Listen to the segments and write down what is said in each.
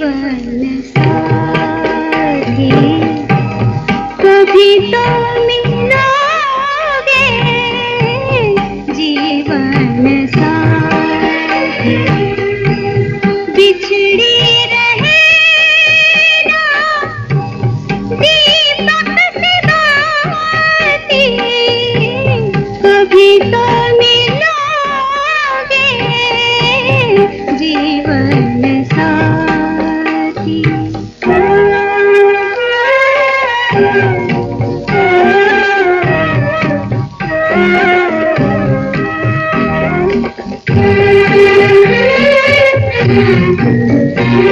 जीवन साथी कभी तो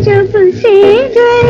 जब से गए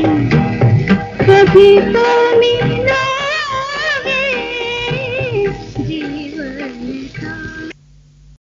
कभी तो